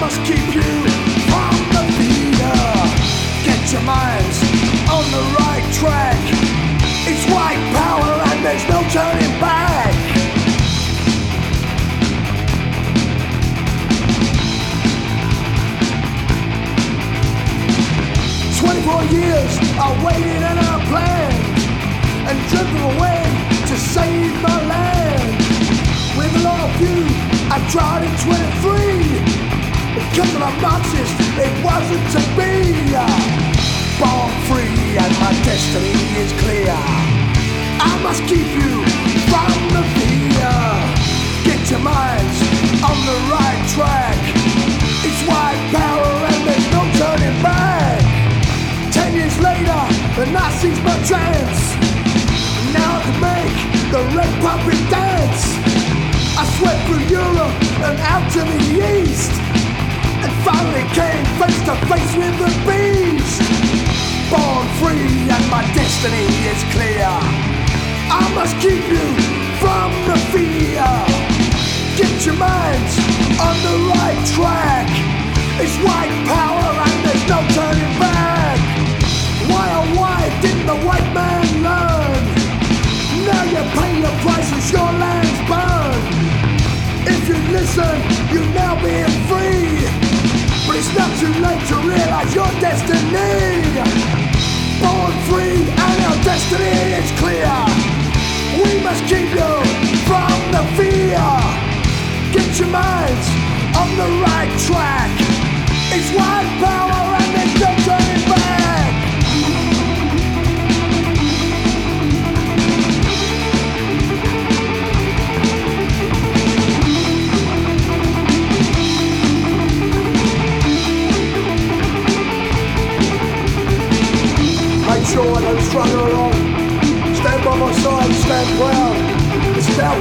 must keep you from the fear. Get your minds on the right track. It's white power and there's no turning back. Twenty-four years I waited and I planned and driven away to save my land. With a lot of you, I tried in 23. Marxist, it wasn't to be. Born free and my destiny is clear. I must keep you from the fear. Get your minds on the right track. It's white power and there's no turning back. Ten years later, the Nazis were chance. Now I can make the red puppet dance. I swept through Europe and out to the east. Finally came face to face with the beast. Born free and my destiny is clear. I must keep you from the fear. Get your minds on the right track. It's white power your destiny. Born free and our destiny is clear. We must keep you from the fear. Get your minds on the right track. It's white power sure I don't struggle along. Stand by my side, stand proud. It's our